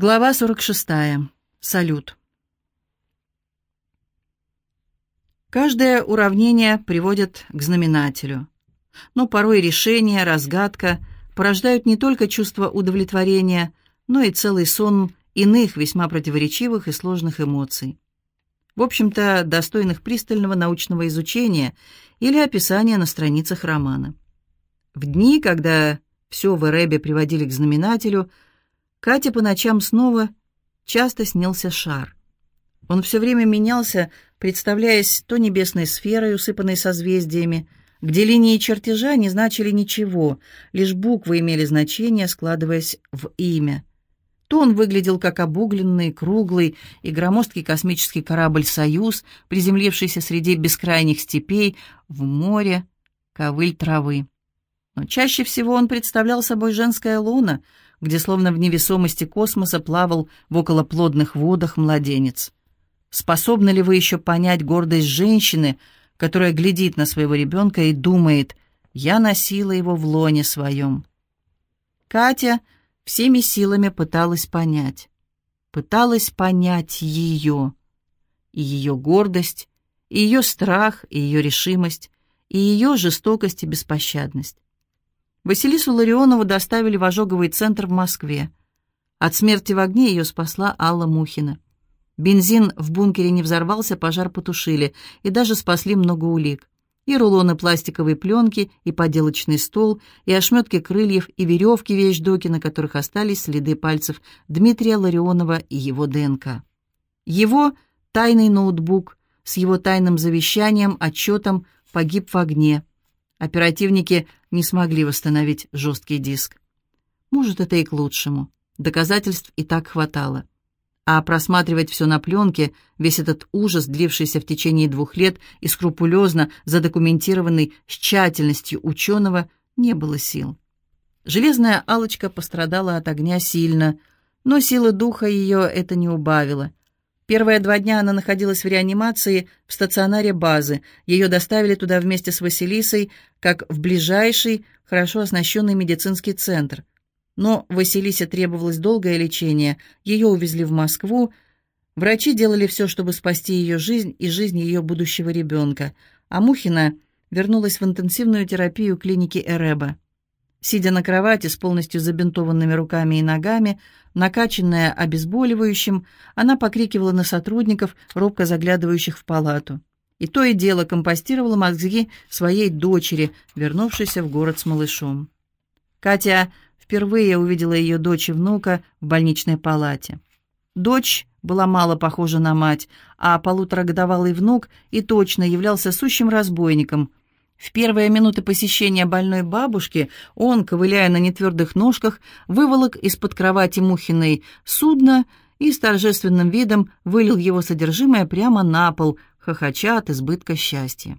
Глава 46. Салют. Каждое уравнение приводит к знаменателю. Но порой решение, разгадка порождают не только чувство удовлетворения, но и целый сон иных весьма противоречивых и сложных эмоций. В общем-то, достойных пристального научного изучения или описания на страницах романа. В дни, когда все в Эребе приводили к знаменателю – Кате по ночам снова часто снился шар. Он все время менялся, представляясь то небесной сферой, усыпанной созвездиями, где линии чертежа не значили ничего, лишь буквы имели значение, складываясь в имя. То он выглядел как обугленный, круглый и громоздкий космический корабль «Союз», приземлившийся среди бескрайних степей в море ковыль травы. Но чаще всего он представлял собой женское луна — где словно в невесомости космоса плавал в околоплодных водах младенец. Способны ли вы еще понять гордость женщины, которая глядит на своего ребенка и думает «Я носила его в лоне своем». Катя всеми силами пыталась понять. Пыталась понять ее. И ее гордость, и ее страх, и ее решимость, и ее жестокость и беспощадность. Василису Ларионову доставили в ожоговый центр в Москве. От смерти в огне ее спасла Алла Мухина. Бензин в бункере не взорвался, пожар потушили, и даже спасли много улик. И рулоны пластиковой пленки, и поделочный стол, и ошметки крыльев, и веревки вещдоки, на которых остались следы пальцев Дмитрия Ларионова и его ДНК. Его тайный ноутбук с его тайным завещанием, отчетом погиб в огне. Оперативники не смогли восстановить жесткий диск. Может, это и к лучшему. Доказательств и так хватало. А просматривать все на пленке, весь этот ужас, длившийся в течение двух лет и скрупулезно задокументированный с тщательностью ученого, не было сил. Железная алочка пострадала от огня сильно, но силы духа ее это не убавило. Первые два дня она находилась в реанимации в стационаре базы. Ее доставили туда вместе с Василисой, как в ближайший, хорошо оснащенный медицинский центр. Но Василисе требовалось долгое лечение. Ее увезли в Москву. Врачи делали все, чтобы спасти ее жизнь и жизнь ее будущего ребенка. А Мухина вернулась в интенсивную терапию клиники Эреба. Сидя на кровати с полностью забинтованными руками и ногами, накачанная обезболивающим, она покрикивала на сотрудников, робко заглядывающих в палату. И то и дело компостировала мозги своей дочери, вернувшейся в город с малышом. Катя впервые увидела ее дочь и внука в больничной палате. Дочь была мало похожа на мать, а полуторагодовалый внук и точно являлся сущим разбойником, в первые минуты посещения больной бабушки он, ковыляя на нетвердых ножках, выволок из-под кровати Мухиной судно и с торжественным видом вылил его содержимое прямо на пол, хохоча от избытка счастья.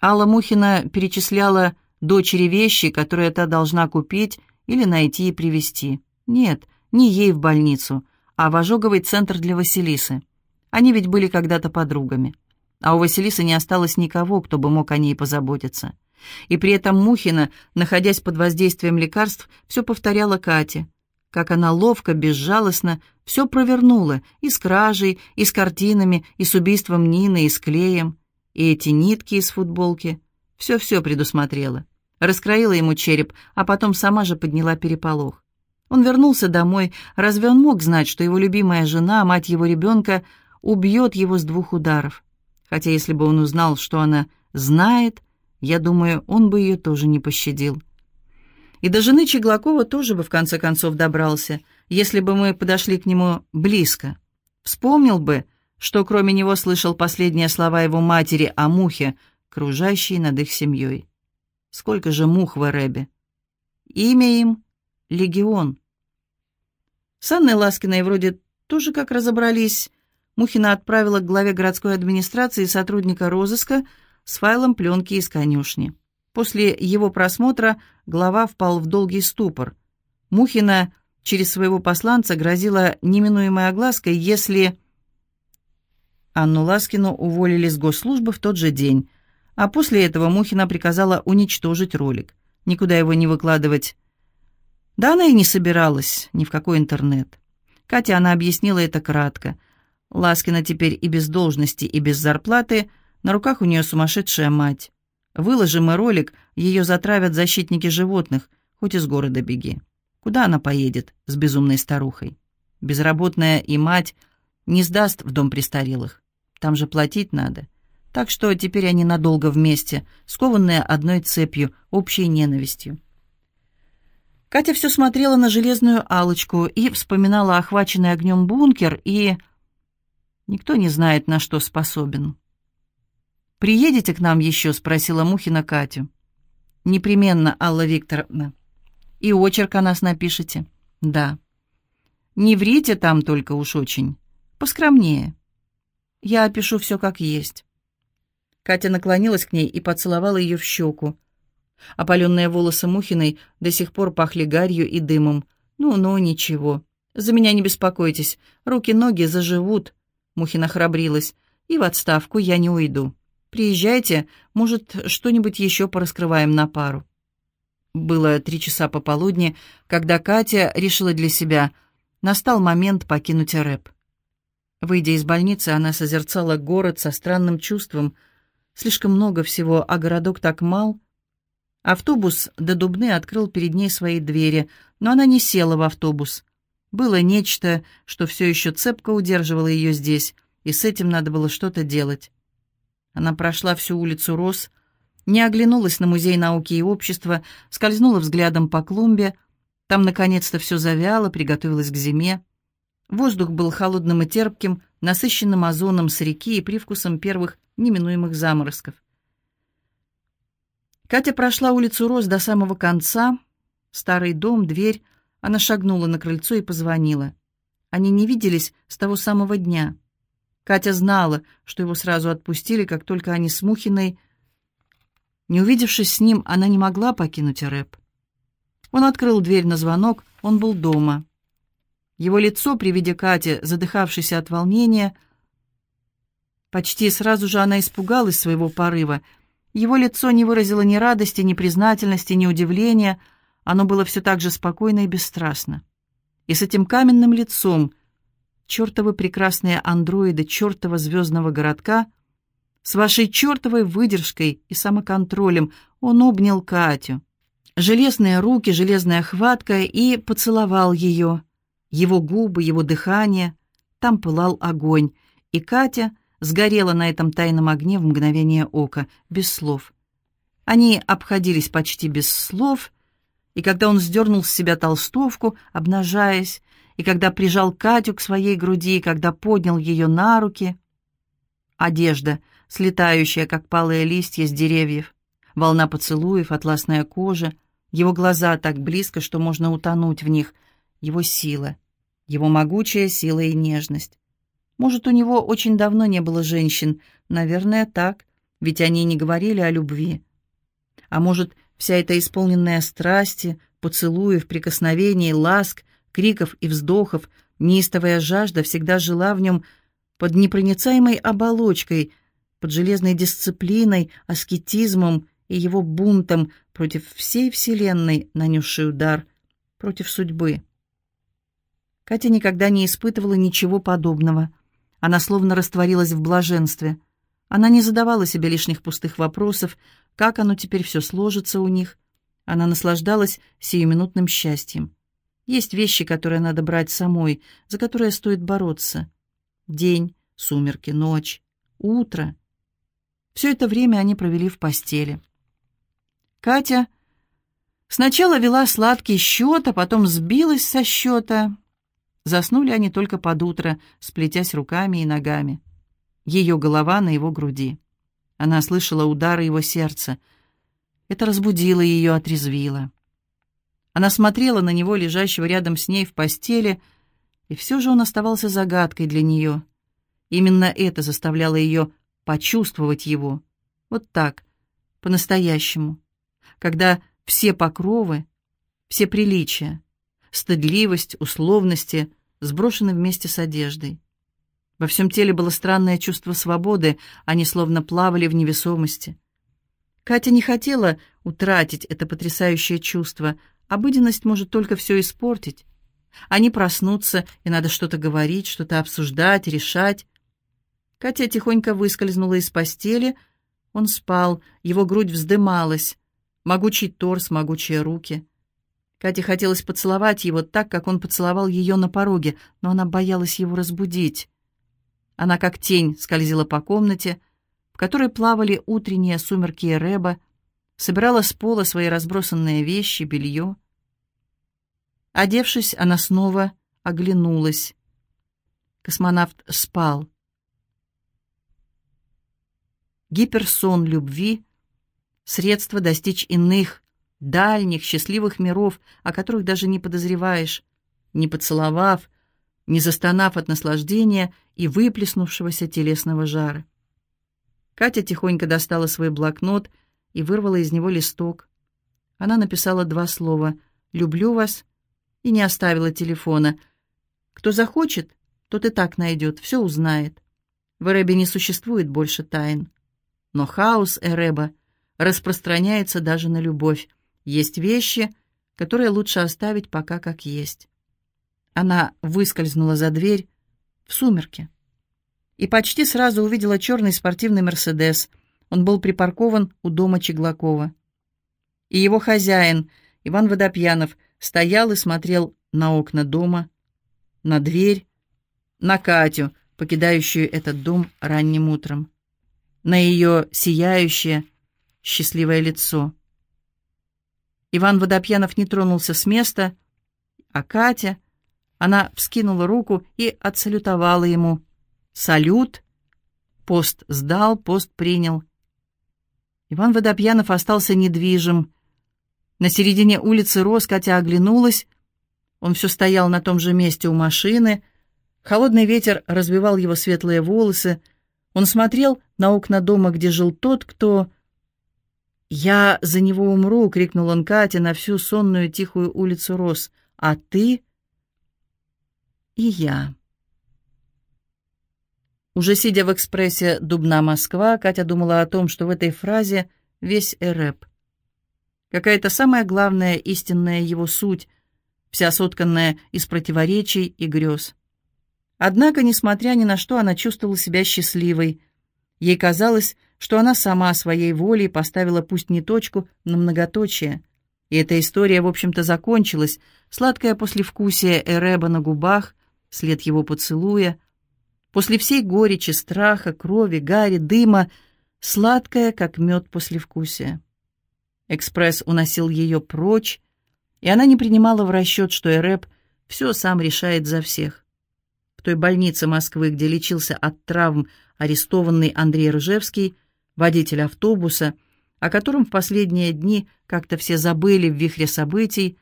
Алла Мухина перечисляла дочери вещи, которые та должна купить или найти и привезти. Нет, не ей в больницу, а в ожоговый центр для Василисы. Они ведь были когда-то подругами а у Василисы не осталось никого, кто бы мог о ней позаботиться. И при этом Мухина, находясь под воздействием лекарств, все повторяла Кате. Как она ловко, безжалостно все провернула и с кражей, и с картинами, и с убийством Нины, и с клеем. И эти нитки из футболки. Все-все предусмотрела. Раскроила ему череп, а потом сама же подняла переполох. Он вернулся домой. Разве он мог знать, что его любимая жена, мать его ребенка, убьет его с двух ударов? Хотя если бы он узнал, что она знает, я думаю, он бы ее тоже не пощадил. И до жены Чеглакова тоже бы в конце концов добрался, если бы мы подошли к нему близко. Вспомнил бы, что кроме него слышал последние слова его матери о мухе, кружащей над их семьей. Сколько же мух в Эребе? Имя им — Легион. С Анной Ласкиной вроде тоже как разобрались, Мухина отправила к главе городской администрации сотрудника розыска с файлом пленки из конюшни. После его просмотра глава впал в долгий ступор. Мухина через своего посланца грозила неминуемой оглаской, если... Анну Ласкину уволили с госслужбы в тот же день, а после этого Мухина приказала уничтожить ролик, никуда его не выкладывать. Да она и не собиралась ни в какой интернет. Катя она объяснила это кратко. Ласкина теперь и без должности, и без зарплаты, на руках у нее сумасшедшая мать. Выложим мы ролик, ее затравят защитники животных, хоть из города беги. Куда она поедет с безумной старухой? Безработная и мать не сдаст в дом престарелых. Там же платить надо. Так что теперь они надолго вместе, скованные одной цепью, общей ненавистью. Катя все смотрела на железную алочку и вспоминала охваченный огнем бункер, и... Никто не знает, на что способен. «Приедете к нам еще?» — спросила Мухина Катю. «Непременно, Алла Викторовна. И очерк о нас напишите?» «Да». «Не врите там только уж очень. Поскромнее. Я опишу все как есть». Катя наклонилась к ней и поцеловала ее в щеку. Опаленные волосы Мухиной до сих пор пахли гарью и дымом. «Ну-ну, ничего. За меня не беспокойтесь. Руки-ноги заживут». Мухина храбрилась. «И в отставку я не уйду». Приезжайте, может, что-нибудь еще пораскрываем на пару». Было три часа пополудни, когда Катя решила для себя, настал момент покинуть рэп. Выйдя из больницы, она созерцала город со странным чувством. Слишком много всего, а городок так мал. Автобус до Дубны открыл перед ней свои двери, но она не села в автобус. Было нечто, что все еще цепко удерживало ее здесь, и с этим надо было что-то делать. Она прошла всю улицу Рос, не оглянулась на музей науки и общества, скользнула взглядом по клумбе. Там, наконец-то, все завяло, приготовилась к зиме. Воздух был холодным и терпким, насыщенным озоном с реки и привкусом первых неминуемых заморозков. Катя прошла улицу Рос до самого конца. Старый дом, дверь. Она шагнула на крыльцо и позвонила. Они не виделись с того самого дня. Катя знала, что его сразу отпустили, как только они с Мухиной... Не увидевшись с ним, она не могла покинуть рэп. Он открыл дверь на звонок, он был дома. Его лицо при виде Кати, задыхавшейся от волнения, почти сразу же она испугалась своего порыва. Его лицо не выразило ни радости, ни признательности, ни удивления, оно было все так же спокойно и бесстрастно. И с этим каменным лицом, чертовы прекрасные андроиды чертова звездного городка, с вашей чертовой выдержкой и самоконтролем он обнял Катю. Железные руки, железная хватка и поцеловал ее. Его губы, его дыхание. Там пылал огонь, и Катя сгорела на этом тайном огне в мгновение ока, без слов. Они обходились почти без слов, и когда он сдернул с себя толстовку, обнажаясь, и когда прижал Катю к своей груди, когда поднял ее на руки. Одежда, слетающая, как палые листья с деревьев, волна поцелуев, атласная кожа, его глаза так близко, что можно утонуть в них, его сила, его могучая сила и нежность. Может, у него очень давно не было женщин, наверное, так, ведь они не говорили о любви. А может, вся эта исполненная страсти, поцелуев, прикосновений, ласк криков и вздохов, неистовая жажда всегда жила в нем под непроницаемой оболочкой, под железной дисциплиной, аскетизмом и его бунтом против всей вселенной, нанесшей удар, против судьбы. Катя никогда не испытывала ничего подобного. Она словно растворилась в блаженстве. Она не задавала себе лишних пустых вопросов, как оно теперь все сложится у них. Она наслаждалась сиюминутным счастьем. Есть вещи, которые надо брать самой, за которые стоит бороться. День, сумерки, ночь, утро. Все это время они провели в постели. Катя сначала вела сладкий счет, а потом сбилась со счета. Заснули они только под утро, сплетясь руками и ногами. Ее голова на его груди. Она слышала удары его сердца. Это разбудило ее, отрезвило. Она смотрела на него, лежащего рядом с ней в постели, и все же он оставался загадкой для нее. Именно это заставляло ее почувствовать его. Вот так, по-настоящему. Когда все покровы, все приличия, стыдливость, условности сброшены вместе с одеждой. Во всем теле было странное чувство свободы, они словно плавали в невесомости. Катя не хотела утратить это потрясающее чувство, Обыденность может только все испортить. Они проснутся, и надо что-то говорить, что-то обсуждать, решать. Катя тихонько выскользнула из постели. Он спал, его грудь вздымалась. Могучий торс, могучие руки. Кате хотелось поцеловать его так, как он поцеловал ее на пороге, но она боялась его разбудить. Она как тень скользила по комнате, в которой плавали утренние сумерки Эреба, собирала с пола свои разбросанные вещи, белье. Одевшись, она снова оглянулась. Космонавт спал. Гиперсон любви — средство достичь иных, дальних, счастливых миров, о которых даже не подозреваешь, не поцеловав, не застонав от наслаждения и выплеснувшегося телесного жара. Катя тихонько достала свой блокнот и вырвала из него листок. Она написала два слова «люблю вас» и не оставила телефона. Кто захочет, тот и так найдет, все узнает. В Эребе не существует больше тайн. Но хаос Эреба распространяется даже на любовь. Есть вещи, которые лучше оставить пока как есть. Она выскользнула за дверь в сумерки и почти сразу увидела черный спортивный «Мерседес». Он был припаркован у дома Чеглакова. И его хозяин, Иван Водопьянов, стоял и смотрел на окна дома, на дверь, на Катю, покидающую этот дом ранним утром на ее сияющее, счастливое лицо. Иван Водопьянов не тронулся с места, а Катя, она вскинула руку и отсалютовала ему. Салют. Пост сдал, пост принял. Иван Водопьянов остался недвижим. На середине улицы Рос Катя оглянулась. Он все стоял на том же месте у машины. Холодный ветер разбивал его светлые волосы, он смотрел на окна дома, где жил тот, кто... «Я за него умру!» — крикнул он Кате на всю сонную тихую улицу Рос. «А ты?» «И я». Уже сидя в экспрессе «Дубна-Москва», Катя думала о том, что в этой фразе весь эрэп. Какая-то самая главная истинная его суть, вся сотканная из противоречий и грез. Однако, несмотря ни на что, она чувствовала себя счастливой. Ей казалось, что она сама своей волей поставила пусть не точку, но многоточие. И эта история, в общем-то, закончилась. Сладкое послевкусие Эреба на губах, след его поцелуя. После всей горечи, страха, крови, гари, дыма, сладкое, как мед послевкусия. Экспресс уносил ее прочь, и она не принимала в расчет, что Эреб все сам решает за всех в той больнице Москвы, где лечился от травм арестованный Андрей Ржевский, водитель автобуса, о котором в последние дни как-то все забыли в вихре событий,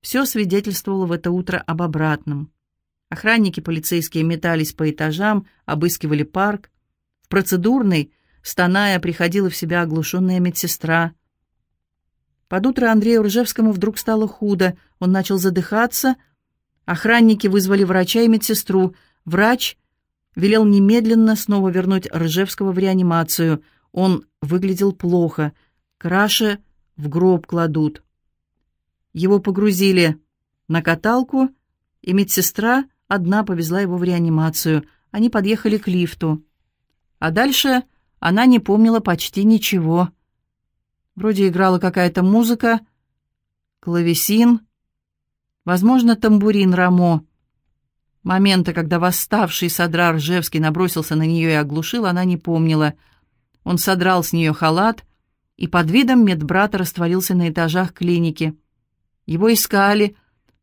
все свидетельствовало в это утро об обратном. Охранники полицейские метались по этажам, обыскивали парк. В процедурной, стоная, приходила в себя оглушенная медсестра. Под утро Андрею Ржевскому вдруг стало худо, он начал задыхаться, Охранники вызвали врача и медсестру. Врач велел немедленно снова вернуть Ржевского в реанимацию. Он выглядел плохо. Краше в гроб кладут. Его погрузили на каталку, и медсестра одна повезла его в реанимацию. Они подъехали к лифту. А дальше она не помнила почти ничего. Вроде играла какая-то музыка, клавесин, Возможно, тамбурин Рамо. Момента, когда восставший Садра Ржевский набросился на нее и оглушил, она не помнила. Он содрал с нее халат и под видом медбрата растворился на этажах клиники. Его искали,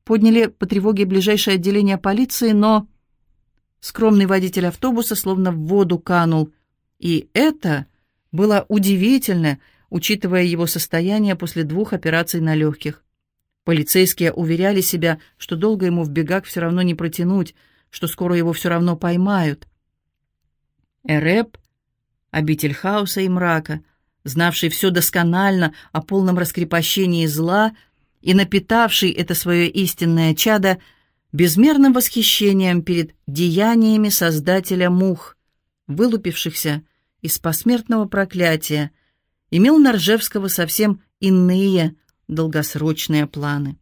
подняли по тревоге ближайшее отделение полиции, но... Скромный водитель автобуса словно в воду канул. И это было удивительно, учитывая его состояние после двух операций на легких. Полицейские уверяли себя, что долго ему в бегах все равно не протянуть, что скоро его все равно поймают. Эреб, обитель хаоса и мрака, знавший все досконально о полном раскрепощении зла и напитавший это свое истинное чадо безмерным восхищением перед деяниями Создателя мух, вылупившихся из посмертного проклятия, имел на Ржевского совсем иные, долгосрочные планы.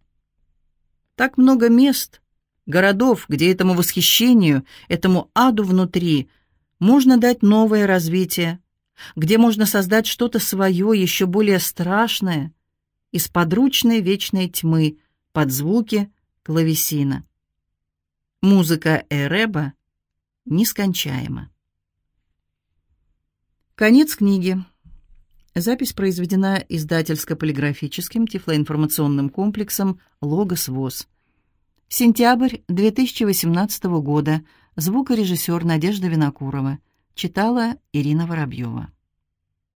Так много мест, городов, где этому восхищению, этому аду внутри можно дать новое развитие, где можно создать что-то свое, еще более страшное, из подручной вечной тьмы, под звуки клавесина. Музыка Эреба нескончаема. Конец книги. Запись произведена издательско-полиграфическим тифлоинформационным комплексом «Логос ВОЗ». Сентябрь 2018 года. Звукорежиссер Надежда Винокурова. Читала Ирина Воробьева.